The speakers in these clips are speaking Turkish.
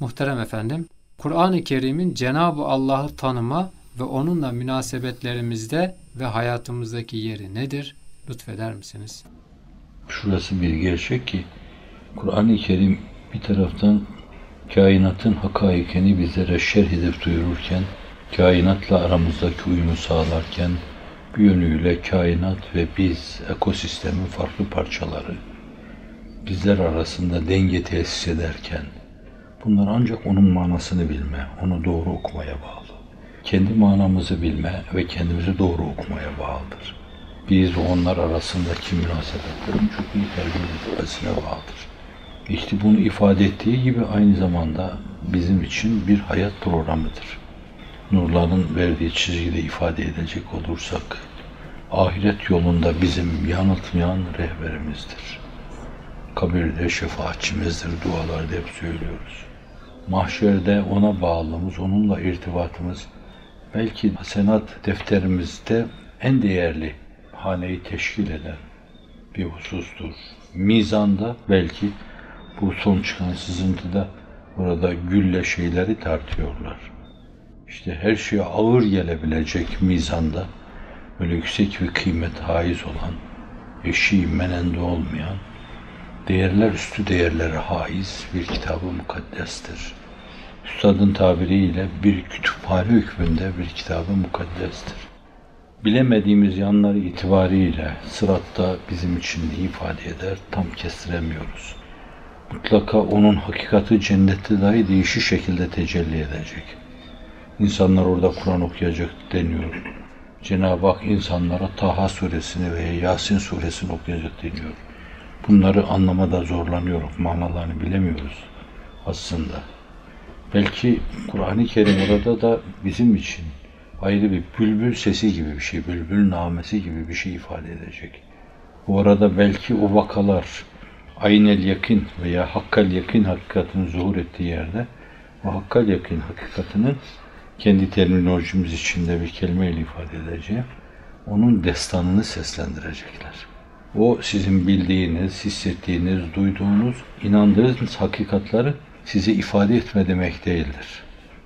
Muhterem efendim, Kur'an-ı Kerim'in Cenab-ı Allah'ı tanıma ve onunla münasebetlerimizde ve hayatımızdaki yeri nedir? Lütfeder misiniz? Şurası bir gerçek ki Kur'an-ı Kerim bir taraftan kainatın hakaikini bizlere şerh edip duyururken, kainatla aramızdaki uyumu sağlarken, bir yönüyle kainat ve biz ekosistemin farklı parçaları bizler arasında denge tesis ederken bunlar ancak onun manasını bilme, onu doğru okumaya bağlı. Kendi manamızı bilme ve kendimizi doğru okumaya bağlıdır. Biz onlar arasındaki münasebetlerin çok iyi terbiye edilmesine bağlıdır. İşte bunu ifade ettiği gibi aynı zamanda bizim için bir hayat programıdır. Nurların verdiği çizgide ifade edecek olursak, ahiret yolunda bizim yanıltmayan rehberimizdir. Kabirde şefaatçimizdir, dualarda hep söylüyoruz. Mahşerde ona bağlılığımız, onunla irtibatımız, belki senat defterimizde en değerli haneyi teşkil eden bir husustur. Mizanda belki bu son çıkan sızıntıda burada gülle şeyleri tartıyorlar. İşte her şeye ağır gelebilecek mizanda böyle yüksek bir kıymet haiz olan, eşiği menende olmayan, değerler üstü değerlere haiz bir kitabı mukaddestir. Üstadın tabiriyle bir kütüphane hükmünde bir kitabı mukaddestir. Bilemediğimiz yanları itibariyle sıratta bizim için ne ifade eder tam kestiremiyoruz. Mutlaka onun hakikati cennette dahi değişik şekilde tecelli edecek. İnsanlar orada Kur'an okuyacak deniyor. Cenab-ı Hak insanlara Taha suresini veya Yasin suresini okuyacak deniyor. Bunları anlamada zorlanıyoruz, manalarını bilemiyoruz aslında. Belki Kur'an-ı Kerim orada da bizim için ayrı bir bülbül sesi gibi bir şey, bülbül namesi gibi bir şey ifade edecek. Bu arada belki o vakalar aynel yakın veya hakkal yakın hakikatinin zuhur ettiği yerde o hakkal yakın hakikatinin kendi terminolojimiz içinde bir kelimeyle ifade edeceğim. Onun destanını seslendirecekler. O sizin bildiğiniz, hissettiğiniz, duyduğunuz, inandığınız hakikatları size ifade etme demek değildir.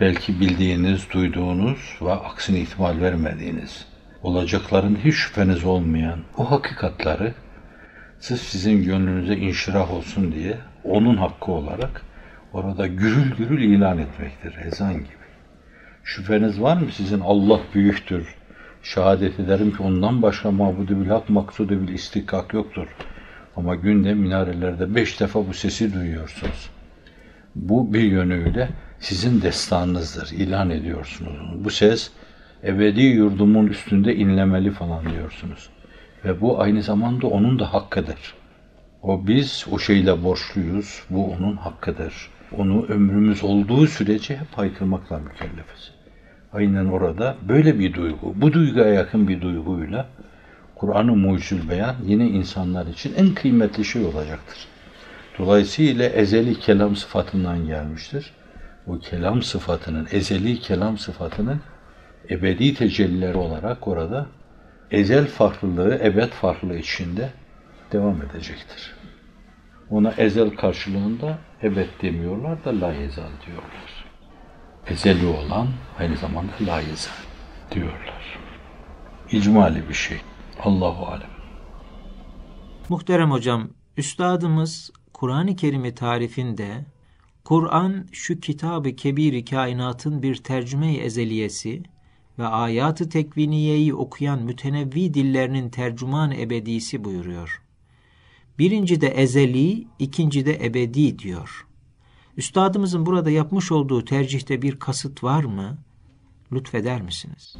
Belki bildiğiniz, duyduğunuz ve aksine ihtimal vermediğiniz, olacakların hiç şüpheniz olmayan o hakikatları sırf sizin gönlünüze inşirah olsun diye onun hakkı olarak orada gürül gürül ilan etmektir ezan gibi. Şüpheniz var mı sizin Allah büyüktür, şehadet ederim ki ondan başka mabudu bil hak maksudu bil istikak yoktur. Ama günde minarelerde beş defa bu sesi duyuyorsunuz. Bu bir yönüyle sizin destanınızdır. ilan ediyorsunuz. Bu ses ebedi yurdumun üstünde inlemeli falan diyorsunuz. Ve bu aynı zamanda onun da hakkıdır. O biz o şeyle borçluyuz. Bu onun hakkıdır. Onu ömrümüz olduğu sürece hep haykırmakla mükellefiz. Aynen orada böyle bir duygu, bu duyguya yakın bir duyguyla Kur'an-ı Mucizül Beyan yine insanlar için en kıymetli şey olacaktır. Dolayısıyla ezeli kelam sıfatından gelmiştir. Bu kelam sıfatının, ezeli kelam sıfatının ebedi tecellileri olarak orada ezel farklılığı, ebed farklılığı içinde devam edecektir. Ona ezel karşılığında ebed demiyorlar da la yezal diyorlar. Ezeli olan aynı zamanda la yezal diyorlar. İcmali bir şey. Allahu alem. Muhterem hocam, üstadımız Kur'an-ı Kerim'i tarifinde Kur'an şu kitabı kebiri kainatın bir tercüme-i ezeliyesi ve ayatı tekviniyeyi okuyan mütenevvi dillerinin tercüman ebedisi buyuruyor. Birinci de ezeli, ikinci de ebedi diyor. Üstadımızın burada yapmış olduğu tercihte bir kasıt var mı? Lütfeder misiniz?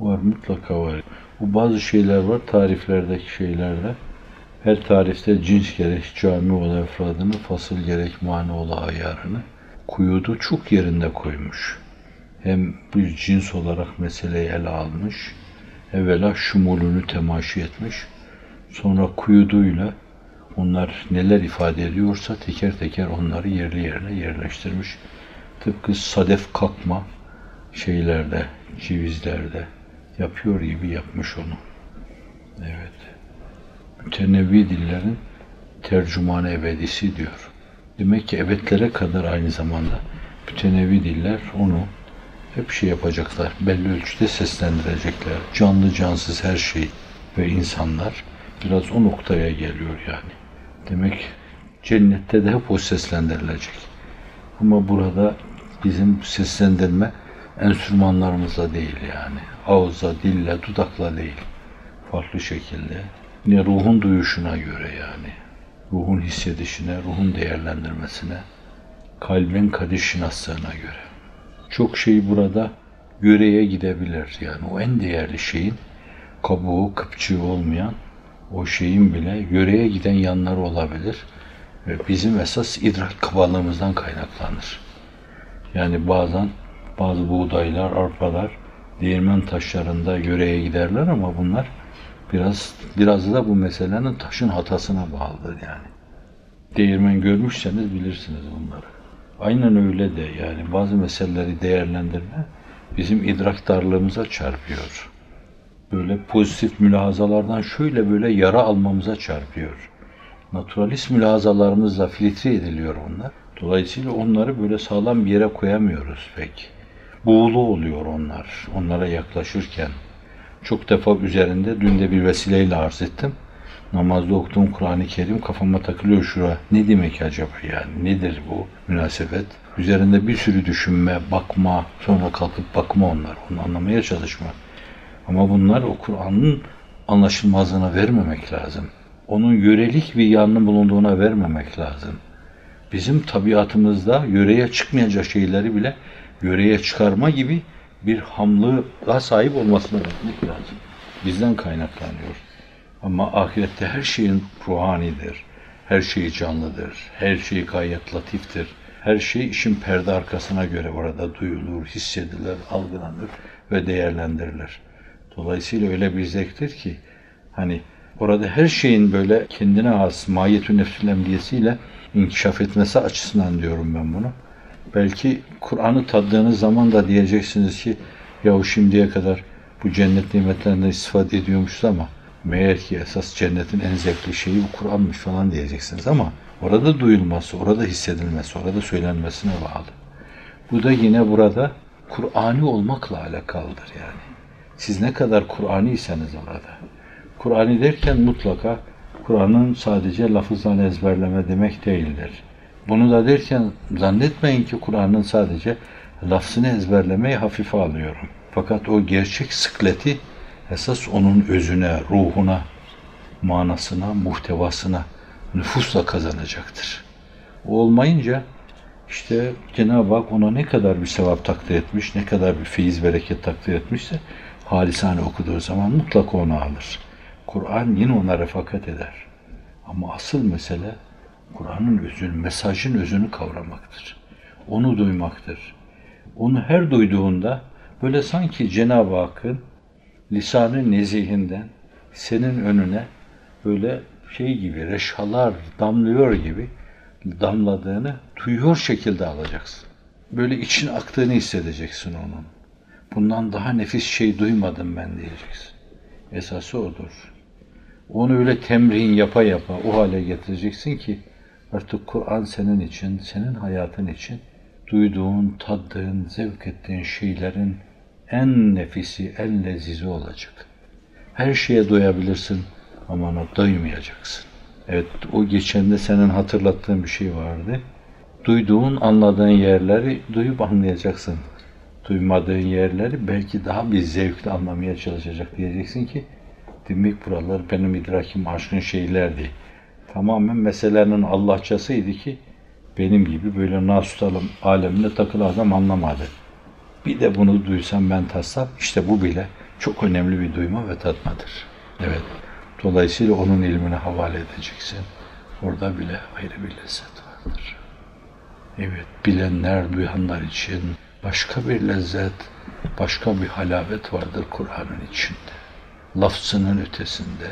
Var, mutlaka var. Bu bazı şeyler var, tariflerdeki şeylerde. Her tarifte cins gerek cami ola efradını, fasıl gerek mani ola ayarını kuyudu çok yerinde koymuş. Hem bir cins olarak meseleyi ele almış, evvela şumulünü temaşi etmiş, sonra kuyuduyla onlar neler ifade ediyorsa teker teker onları yerli yerine yerleştirmiş. Tıpkı sadef kalkma şeylerde, civizlerde yapıyor gibi yapmış onu. Evet mütenevvi dillerin tercümanı ebedisi diyor. Demek ki evetlere kadar aynı zamanda mütenevi diller onu hep şey yapacaklar. Belli ölçüde seslendirecekler. Canlı cansız her şey ve insanlar biraz o noktaya geliyor yani. Demek cennette de hep o seslendirilecek. Ama burada bizim seslendirme enstrümanlarımızla değil yani. Ağızla, dille, dudakla değil. Farklı şekilde. Yine ruhun duyuşuna göre yani. Ruhun hissedişine, ruhun değerlendirmesine, kalbin kadir şinaslığına göre. Çok şey burada göreye gidebilir. Yani o en değerli şeyin kabuğu, kıpçığı olmayan o şeyin bile göreye giden yanları olabilir. Ve bizim esas idrak kabalığımızdan kaynaklanır. Yani bazen bazı buğdaylar, arpalar değirmen taşlarında yöreye giderler ama bunlar biraz biraz da bu meselenin taşın hatasına bağlıdır yani. Değirmen görmüşseniz bilirsiniz bunları. Aynen öyle de yani bazı meseleleri değerlendirme bizim idrak darlığımıza çarpıyor. Böyle pozitif mülahazalardan şöyle böyle yara almamıza çarpıyor. Naturalist mülahazalarımızla filtre ediliyor onlar. Dolayısıyla onları böyle sağlam bir yere koyamıyoruz pek. Buğulu oluyor onlar onlara yaklaşırken. Çok defa üzerinde dün de bir vesileyle arz ettim. Namazda okuduğum Kur'an-ı Kerim kafama takılıyor şura. Ne demek acaba yani? Nedir bu münasebet? Üzerinde bir sürü düşünme, bakma, sonra kalkıp bakma onlar. Onu anlamaya çalışma. Ama bunlar o Kur'an'ın anlaşılmazlığına vermemek lazım. Onun yörelik bir yanının bulunduğuna vermemek lazım. Bizim tabiatımızda yöreye çıkmayacak şeyleri bile yöreye çıkarma gibi bir hamlığa sahip olmasına vermek lazım. Bizden kaynaklanıyor. Ama ahirette her şeyin ruhanidir. Her şey canlıdır. Her şey gayet latiftir. Her şey işin perde arkasına göre orada duyulur, hissedilir, algılanır ve değerlendirilir. Dolayısıyla öyle bir zevktir ki hani orada her şeyin böyle kendine has mahiyetü nefsül emniyesiyle inkişaf etmesi açısından diyorum ben bunu. Belki Kur'an'ı tattığınız zaman da diyeceksiniz ki yahu şimdiye kadar bu cennet nimetlerinden istifade ediyormuşuz ama meğer ki esas cennetin en zevkli şeyi bu Kur'an'mış falan diyeceksiniz ama orada duyulması, orada hissedilmesi, orada söylenmesine bağlı. Bu da yine burada Kur'ani olmakla alakalıdır yani. Siz ne kadar Kur'aniyseniz orada. Kur'ani derken mutlaka Kur'an'ın sadece lafızdan ezberleme demek değildir. Bunu da derken zannetmeyin ki Kur'an'ın sadece lafzını ezberlemeyi hafife alıyorum. Fakat o gerçek sıkleti esas onun özüne, ruhuna, manasına, muhtevasına nüfusla kazanacaktır. O olmayınca işte Cenab-ı Hak ona ne kadar bir sevap takdir etmiş, ne kadar bir feyiz bereket takdir etmişse halisane okuduğu zaman mutlaka onu alır. Kur'an yine ona refakat eder. Ama asıl mesele Kur'an'ın özünü, mesajın özünü kavramaktır. Onu duymaktır. Onu her duyduğunda böyle sanki Cenab-ı Hakk'ın lisanı nezihinden senin önüne böyle şey gibi reşhalar damlıyor gibi damladığını duyuyor şekilde alacaksın. Böyle için aktığını hissedeceksin onun. Bundan daha nefis şey duymadım ben diyeceksin. Esası odur. Onu öyle temrin yapa yapa o hale getireceksin ki artık Kur'an senin için, senin hayatın için duyduğun, tattığın, zevk ettiğin şeylerin en nefisi, en lezizi olacak. Her şeye doyabilirsin ama ona doymayacaksın. Evet, o geçende senin hatırlattığın bir şey vardı. Duyduğun, anladığın yerleri duyup anlayacaksın. Duymadığın yerleri belki daha bir zevkle anlamaya çalışacak diyeceksin ki demek buralar benim idrakim aşkın şeylerdi. Tamamen meselenin Allahçasıydı ki benim gibi böyle nasutalım alemine takılı adam anlamadı. Bir de bunu duysam ben tatsam işte bu bile çok önemli bir duyma ve tatmadır. Evet. Dolayısıyla onun ilmine havale edeceksin. Orada bile ayrı bir lezzet vardır. Evet, bilenler, duyanlar için başka bir lezzet, başka bir halavet vardır Kur'an'ın içinde. Lafzının ötesinde,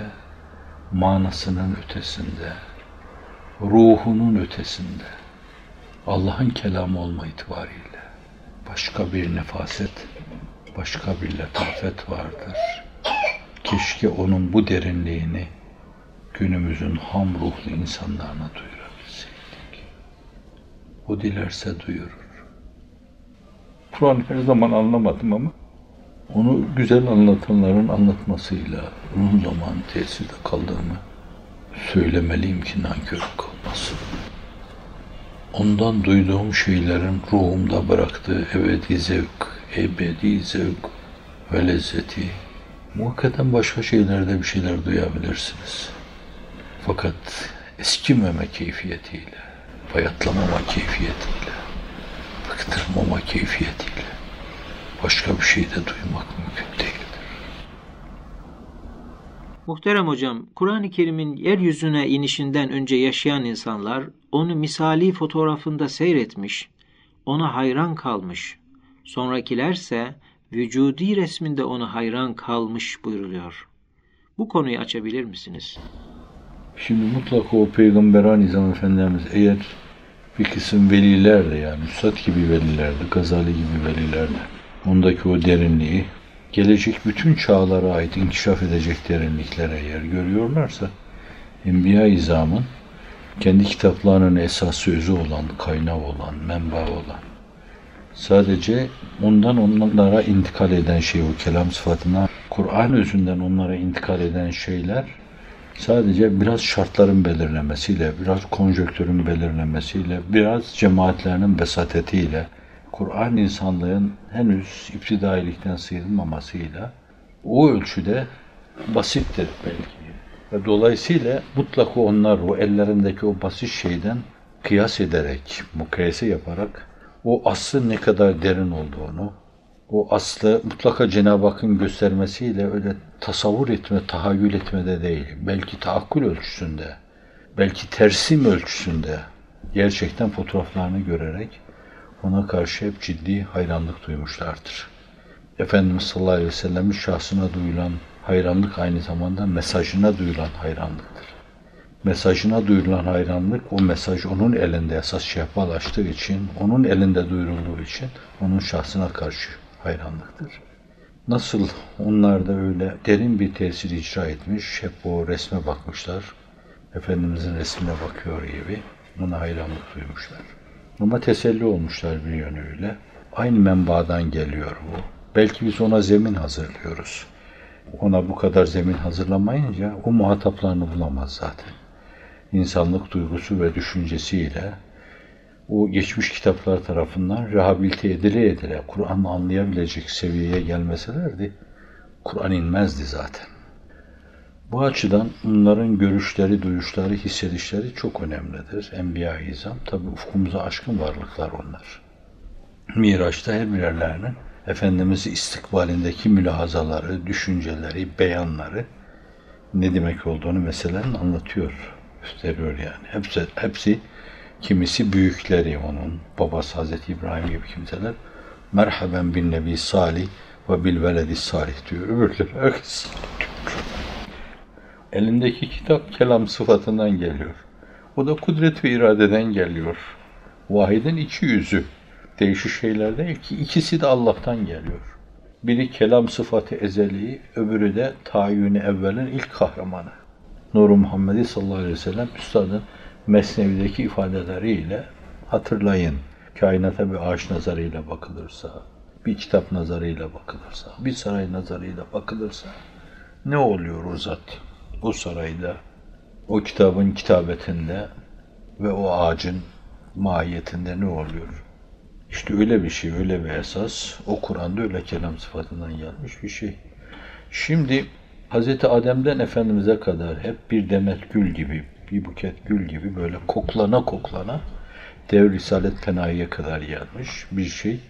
manasının ötesinde, ruhunun ötesinde, Allah'ın kelamı olma itibariyle başka bir nefaset, başka bir letafet vardır. Keşke onun bu derinliğini günümüzün ham ruhlu insanlarına duyurabilseydik. O dilerse duyurur. Kur'an her zaman anlamadım ama onu güzel anlatanların anlatmasıyla uzun zaman tesirde kaldığımı söylemeliyim ki nankörlük olmasın. Ondan duyduğum şeylerin ruhumda bıraktığı ebedi zevk, ebedi zevk ve lezzeti muhakkaten başka şeylerde bir şeyler duyabilirsiniz. Fakat eskimeme keyfiyetiyle, bayatlamama keyfiyetiyle, bıktırmama keyfiyetiyle başka bir şey de duymak mümkün değildir. Muhterem hocam, Kur'an-ı Kerim'in yeryüzüne inişinden önce yaşayan insanlar onu misali fotoğrafında seyretmiş, ona hayran kalmış. Sonrakilerse vücudi resminde ona hayran kalmış buyruluyor. Bu konuyu açabilir misiniz? Şimdi mutlaka o Peygamber Aleyhisselam Efendimiz eğer bir kısım veliler de yani Üstad gibi veliler de, Gazali gibi veliler de ondaki o derinliği gelecek bütün çağlara ait inkişaf edecek derinliklere yer görüyorlarsa Enbiya izamın kendi kitaplarının esas sözü olan, kaynağı olan, menba olan sadece ondan onlara intikal eden şey o kelam sıfatına Kur'an özünden onlara intikal eden şeyler sadece biraz şartların belirlemesiyle, biraz konjöktürün belirlemesiyle, biraz cemaatlerinin besatetiyle, Kur'an insanlığın henüz iptidailikten sıyrılmamasıyla o ölçüde basittir belki. Ve dolayısıyla mutlaka onlar o ellerindeki o basit şeyden kıyas ederek, mukayese yaparak o aslı ne kadar derin olduğunu, o aslı mutlaka Cenab-ı Hakk'ın göstermesiyle öyle tasavvur etme, tahayyül etmede değil, belki taakkül ölçüsünde, belki tersim ölçüsünde gerçekten fotoğraflarını görerek ona karşı hep ciddi hayranlık duymuşlardır. Efendimiz sallallahu aleyhi ve sellem'in şahsına duyulan hayranlık aynı zamanda mesajına duyulan hayranlıktır. Mesajına duyulan hayranlık, o mesaj onun elinde esas şehpalaştığı için, onun elinde duyurulduğu için onun şahsına karşı hayranlıktır. Nasıl onlar da öyle derin bir tesir icra etmiş, hep o resme bakmışlar, Efendimizin resmine bakıyor gibi ona hayranlık duymuşlar. Ama teselli olmuşlar bir yönüyle. Aynı menbaadan geliyor bu. Belki biz ona zemin hazırlıyoruz. Ona bu kadar zemin hazırlamayınca o muhataplarını bulamaz zaten. İnsanlık duygusu ve düşüncesiyle o geçmiş kitaplar tarafından rehabilite edile edile Kur'an'ı anlayabilecek seviyeye gelmeselerdi Kur'an inmezdi zaten. Bu açıdan onların görüşleri, duyuşları, hissedişleri çok önemlidir. Enbiya-i İzam, tabi ufkumuza aşkın varlıklar onlar. Miraç'ta her birerlerinin Efendimiz istikbalindeki mülahazaları, düşünceleri, beyanları ne demek olduğunu meselenin anlatıyor, gösteriyor yani. Hepsi, hepsi kimisi büyükleri onun, babası Hazreti İbrahim gibi kimseler merhaben bin nebi salih ve bil veledi salih diyor. Öbürleri herkes Elindeki kitap kelam sıfatından geliyor. O da kudret ve iradeden geliyor. Vahidin iki yüzü. Değişik şeyler değil ki ikisi de Allah'tan geliyor. Biri kelam sıfatı ezeli, öbürü de tayyuni evvelin ilk kahramanı. Nur Muhammedi sallallahu aleyhi ve sellem Üstad'ın Mesnevi'deki ifadeleriyle hatırlayın. Kainata bir ağaç nazarıyla bakılırsa, bir kitap nazarıyla bakılırsa, bir saray nazarıyla bakılırsa ne oluyor o zat? O sarayda, o kitabın kitabetinde ve o ağacın mahiyetinde ne oluyor? İşte öyle bir şey, öyle bir esas. O Kur'an'da öyle kelam sıfatından gelmiş bir şey. Şimdi Hz. Adem'den Efendimiz'e kadar hep bir demet gül gibi, bir buket gül gibi böyle koklana koklana dev Risalet Tenayi'ye kadar gelmiş bir şey.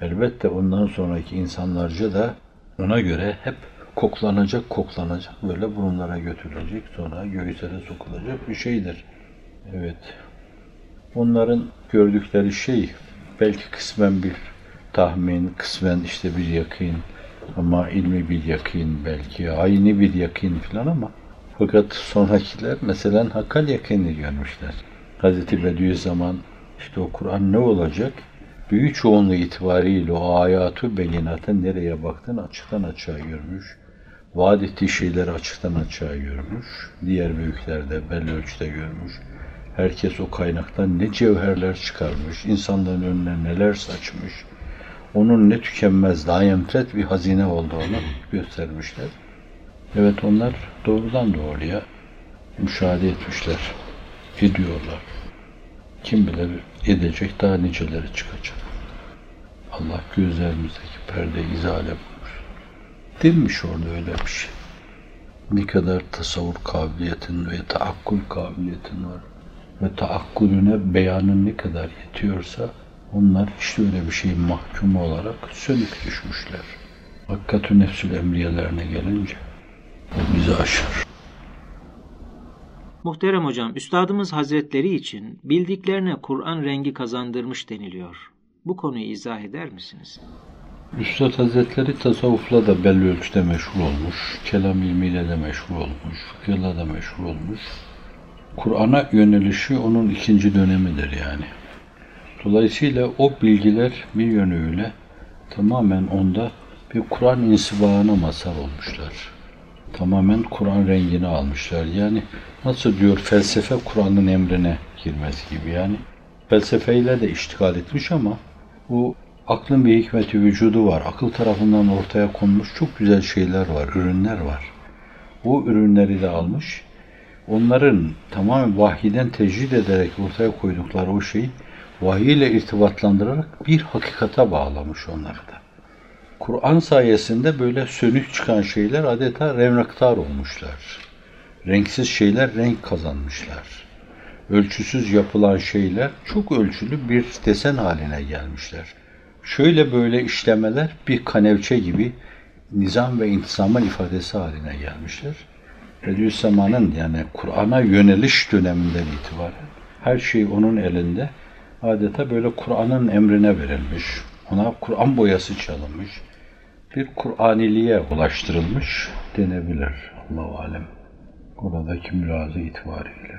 Elbette ondan sonraki insanlarca da ona göre hep koklanacak, koklanacak, böyle burunlara götürülecek, sonra göğüslere sokulacak bir şeydir. Evet. Onların gördükleri şey belki kısmen bir tahmin, kısmen işte bir yakın ama ilmi bir yakın belki, aynı bir yakın falan ama fakat sonrakiler mesela hakkal yakını görmüşler. Hazreti Bediüzzaman işte o Kur'an ne olacak? Büyük çoğunluğu itibariyle o ayatı beyinatın nereye baktığını açıktan açığa görmüş vaat ettiği şeyleri açıktan açığa görmüş. Diğer büyükler de belli ölçüde görmüş. Herkes o kaynaktan ne cevherler çıkarmış, insanların önüne neler saçmış. Onun ne tükenmez, dayanfet bir hazine olduğunu göstermişler. Evet onlar doğrudan doğruya müşahede etmişler, ediyorlar. Kim bilir edecek daha niceleri çıkacak. Allah gözlerimizdeki perde izale. Değilmiş orada öyle bir şey. Ne kadar tasavvur kabiliyetin ve taakkul kabiliyetin var. Ve taakkulüne beyanın ne kadar yetiyorsa onlar işte öyle bir şeyin mahkumu olarak sönük düşmüşler. Hakikatü nefsül emriyelerine gelince o bizi aşar. Muhterem hocam, Üstadımız Hazretleri için bildiklerine Kur'an rengi kazandırmış deniliyor. Bu konuyu izah eder misiniz? Üstad Hazretleri tasavvufla da belli ölçüde meşhur olmuş, kelam ilmiyle de meşhur olmuş, fıkıhla da meşhur olmuş. Kur'an'a yönelişi onun ikinci dönemidir yani. Dolayısıyla o bilgiler bir yönüyle tamamen onda bir Kur'an insibağına mazhar olmuşlar. Tamamen Kur'an rengini almışlar. Yani nasıl diyor felsefe Kur'an'ın emrine girmesi gibi yani. Felsefeyle de iştigal etmiş ama bu aklın bir hikmeti vücudu var. Akıl tarafından ortaya konmuş çok güzel şeyler var, ürünler var. O ürünleri de almış. Onların tamamen vahiden tecrid ederek ortaya koydukları o şeyi vahiy ile irtibatlandırarak bir hakikate bağlamış onları da. Kur'an sayesinde böyle sönük çıkan şeyler adeta revnaktar olmuşlar. Renksiz şeyler renk kazanmışlar. Ölçüsüz yapılan şeyler çok ölçülü bir desen haline gelmişler. Şöyle böyle işlemeler bir kanevçe gibi nizam ve intizamın ifadesi haline gelmişler. Bediüzzaman'ın yani Kur'an'a yöneliş döneminden itibaren her şey onun elinde adeta böyle Kur'an'ın emrine verilmiş. Ona Kur'an boyası çalınmış. Bir Kur'aniliğe ulaştırılmış denebilir. Allahu alem. Oradaki mülaza itibariyle.